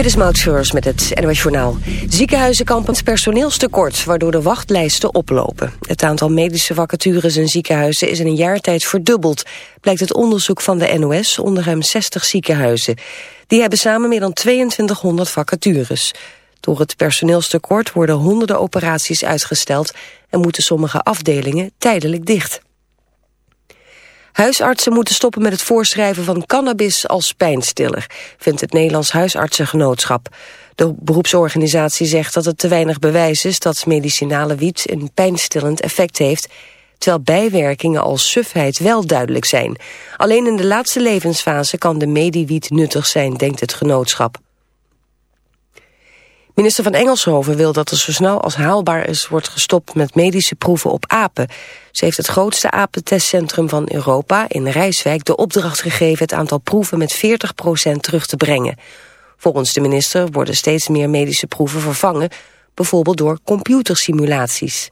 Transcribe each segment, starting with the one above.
Dit is Maud met het NOS Journaal. Ziekenhuizen kampen personeelstekort, waardoor de wachtlijsten oplopen. Het aantal medische vacatures in ziekenhuizen is in een jaar tijd verdubbeld... blijkt het onderzoek van de NOS onder ruim 60 ziekenhuizen. Die hebben samen meer dan 2200 vacatures. Door het personeelstekort worden honderden operaties uitgesteld... en moeten sommige afdelingen tijdelijk dicht. Huisartsen moeten stoppen met het voorschrijven van cannabis als pijnstiller, vindt het Nederlands Huisartsengenootschap. De beroepsorganisatie zegt dat het te weinig bewijs is dat medicinale wiet een pijnstillend effect heeft, terwijl bijwerkingen als sufheid wel duidelijk zijn. Alleen in de laatste levensfase kan de mediewiet nuttig zijn, denkt het genootschap. Minister van Engelshoven wil dat er zo snel als haalbaar is wordt gestopt met medische proeven op apen. Ze heeft het grootste apentestcentrum van Europa in Rijswijk de opdracht gegeven het aantal proeven met 40% terug te brengen. Volgens de minister worden steeds meer medische proeven vervangen, bijvoorbeeld door computersimulaties.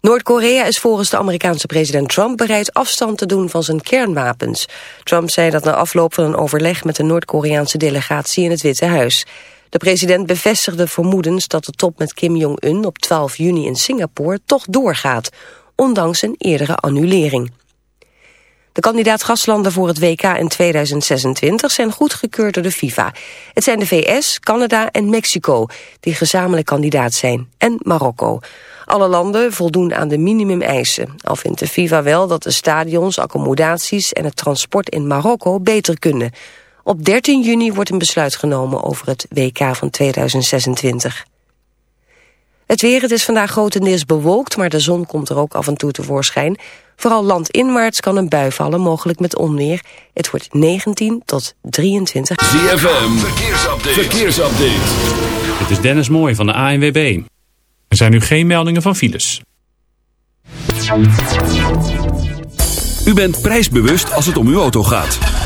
Noord-Korea is volgens de Amerikaanse president Trump bereid afstand te doen van zijn kernwapens. Trump zei dat na afloop van een overleg met de Noord-Koreaanse delegatie in het Witte Huis. De president bevestigde vermoedens dat de top met Kim Jong-un op 12 juni in Singapore toch doorgaat, ondanks een eerdere annulering. De kandidaat-gastlanden voor het WK in 2026 zijn goedgekeurd door de FIFA. Het zijn de VS, Canada en Mexico die gezamenlijk kandidaat zijn, en Marokko. Alle landen voldoen aan de minimumeisen. Al vindt de FIFA wel dat de stadions, accommodaties en het transport in Marokko beter kunnen. Op 13 juni wordt een besluit genomen over het WK van 2026. Het weer, het is vandaag grotendeels bewolkt, maar de zon komt er ook af en toe tevoorschijn. Vooral landinwaarts kan een bui vallen, mogelijk met onweer. Het wordt 19 tot 23. ZFM, verkeersupdate. verkeersupdate. Het is Dennis Mooij van de ANWB. Er zijn nu geen meldingen van files. U bent prijsbewust als het om uw auto gaat.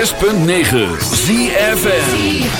106.9 ZFN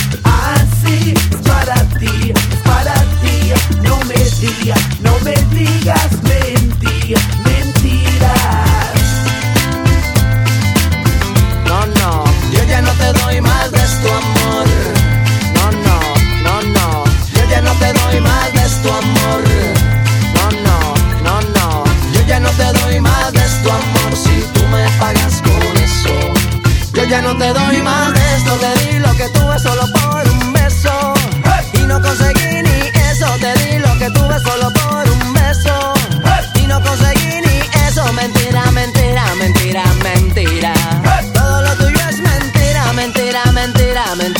para ti, para ti. No me digas, no me digas mentiras, mentiras. No, no, yo ya no te doy más de tu amor. No, no, no, no, yo ya no te doy más de tu amor. No, no, no, no, yo ya no te doy más de tu amor si tú me pagas con eso. Yo ya no te doy más de esto, te di lo que tuve solo por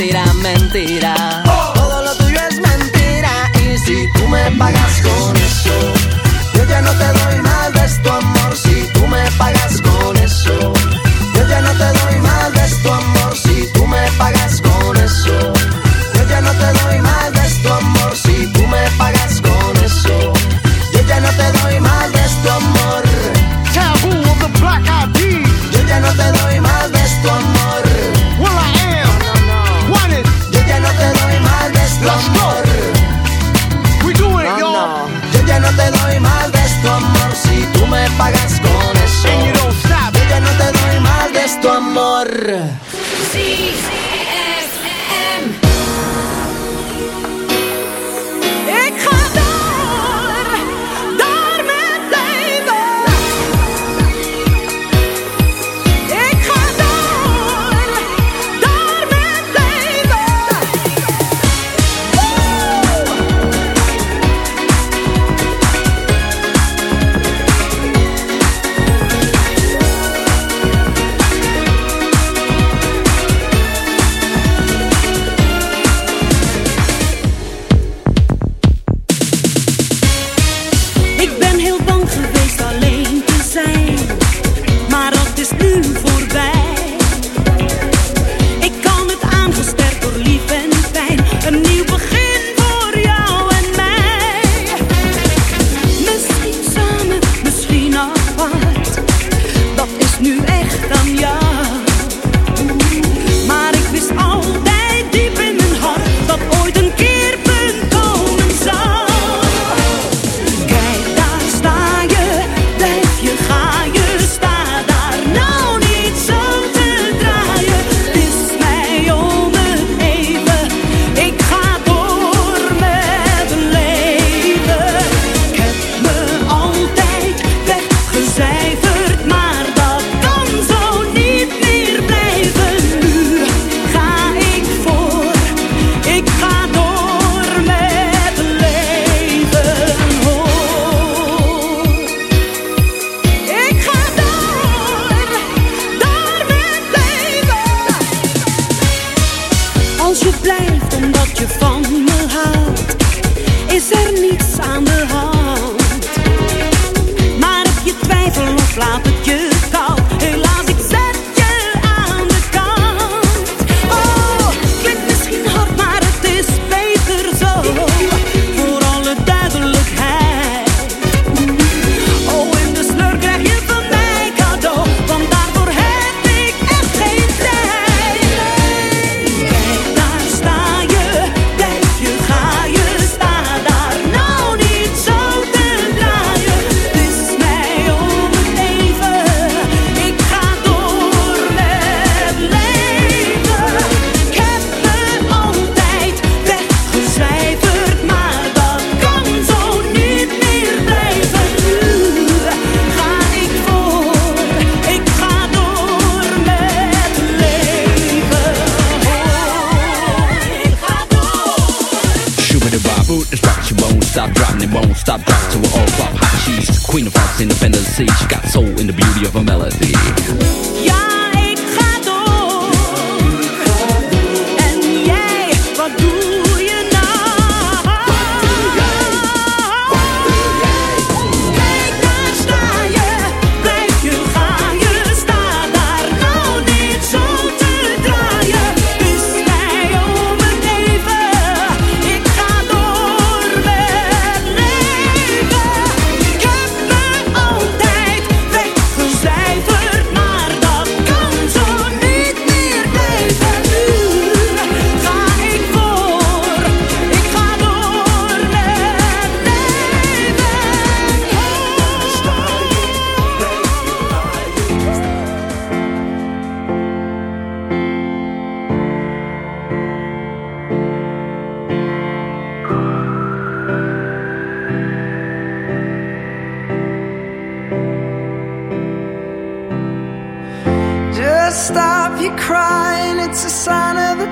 mentira, mentira, mentira. Todo lo tuyo es mentira. Y si tú me pagas con eso, yo ya no te doy más de tu amor. Si tú me pagas con eso, yo ya no te doy más de tu amor. Si tú me pagas con amor.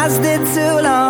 lasted too long.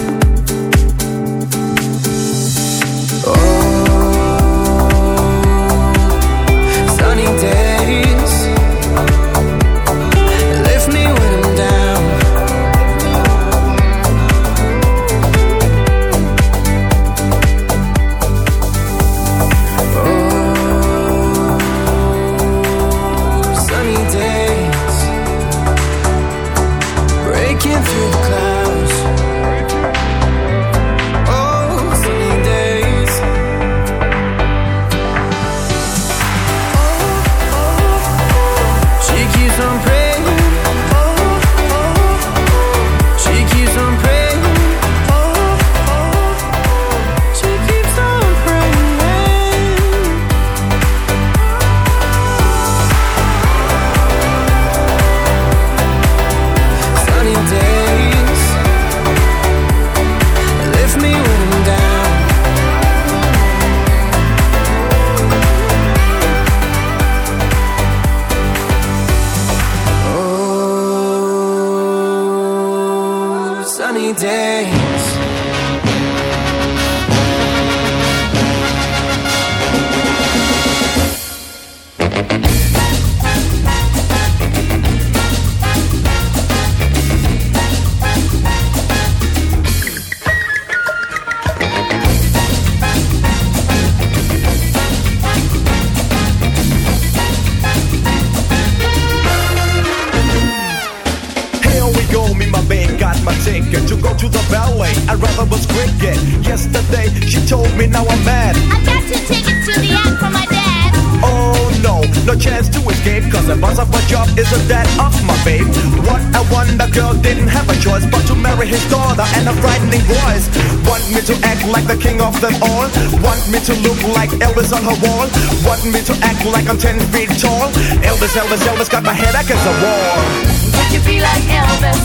Elvis, Elvis, Elvis got my head against the wall Could you be like Elvis?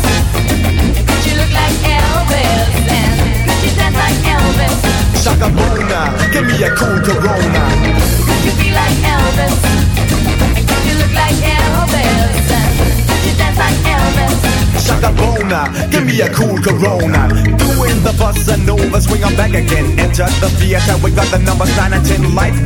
Could you look like Elvis? And could you dance like Elvis? Shaka Bona, give me a cool Corona Could you be like Elvis? Could you look like Elvis? And could you dance like Elvis? Shaka Bona, give me a cool Corona Doing the bossa nova, swing on back again Entered the theater, we got the numbers 9 and 10 Light went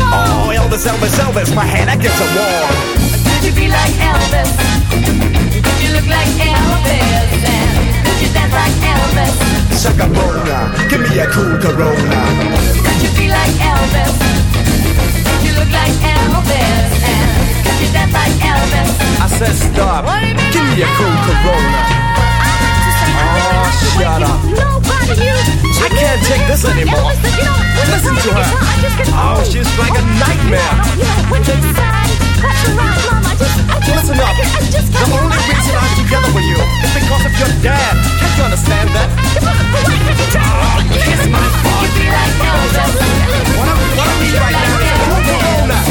Oh. Elvis, Elvis, Elvis, my hand against the wall. Could you be like Elvis? Could you look like Elvis? And could you dance like Elvis? Shaka Bona, give me a cool Corona. Could you be like Elvis? Could you look like Elvis? And could you dance like Elvis? I said stop. Give me a cool Corona. Oh, shut up. I can't take this anymore. Listen to her. Oh, she's like a nightmare. Listen up. The only reason I'm together with you is because of your dad. Can't you understand that? Oh, kiss my butt. What I, what I need right now is a cool Corona.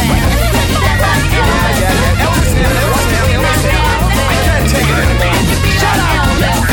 Yeah, yeah, yeah. Elvis here, Elvis Elvis. I can't take it anymore. Shut up.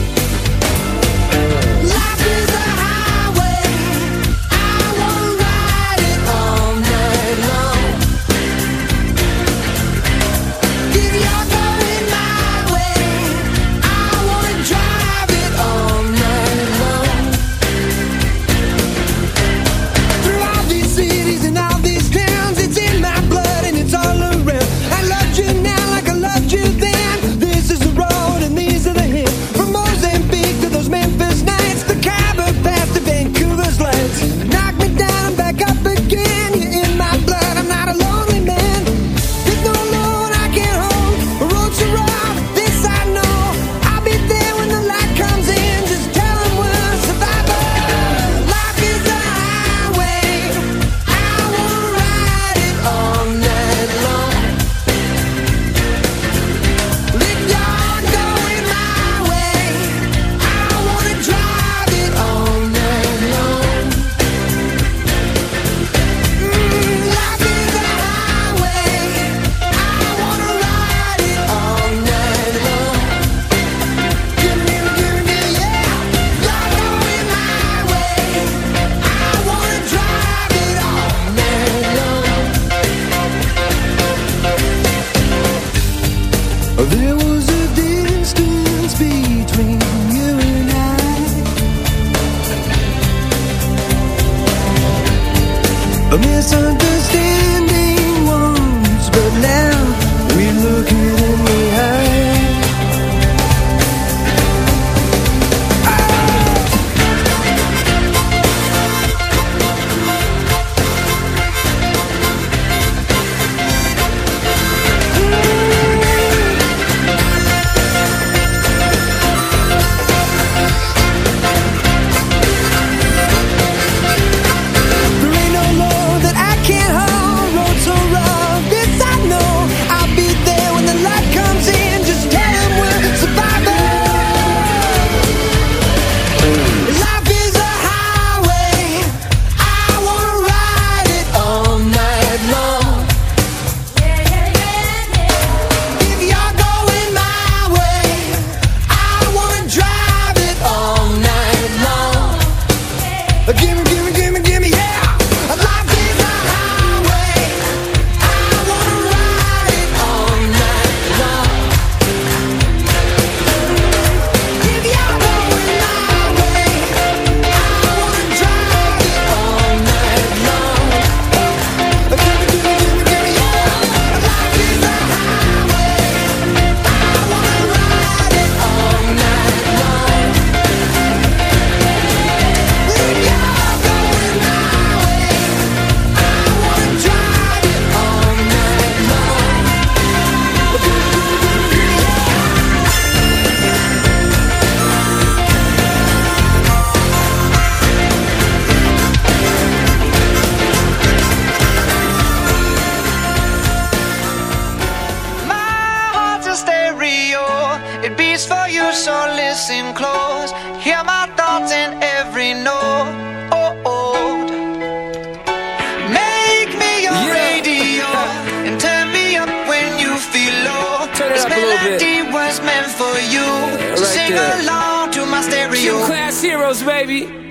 Sing along to my stereo. Two class heroes, baby.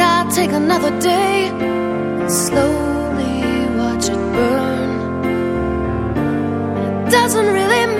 I'll take another day and slowly watch it burn. It doesn't really matter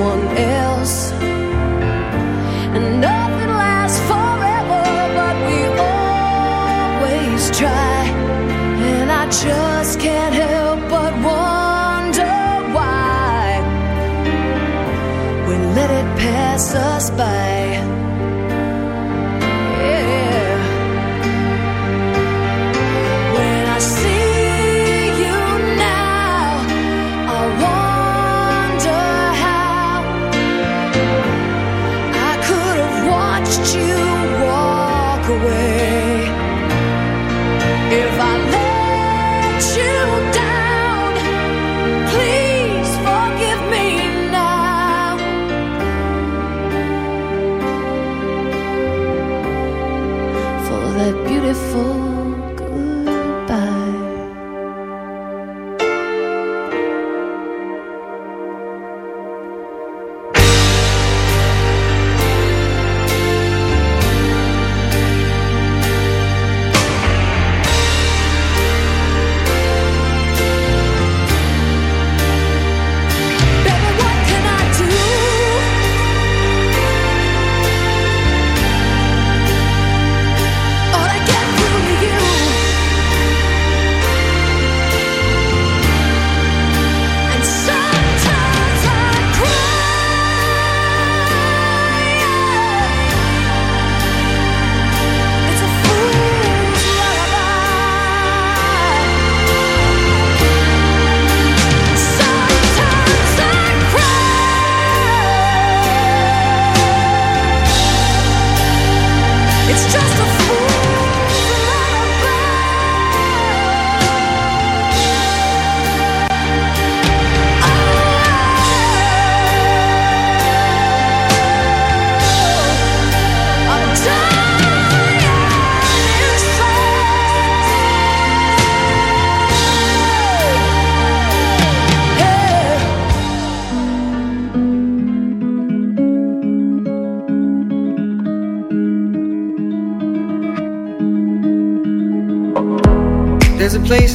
Someone else.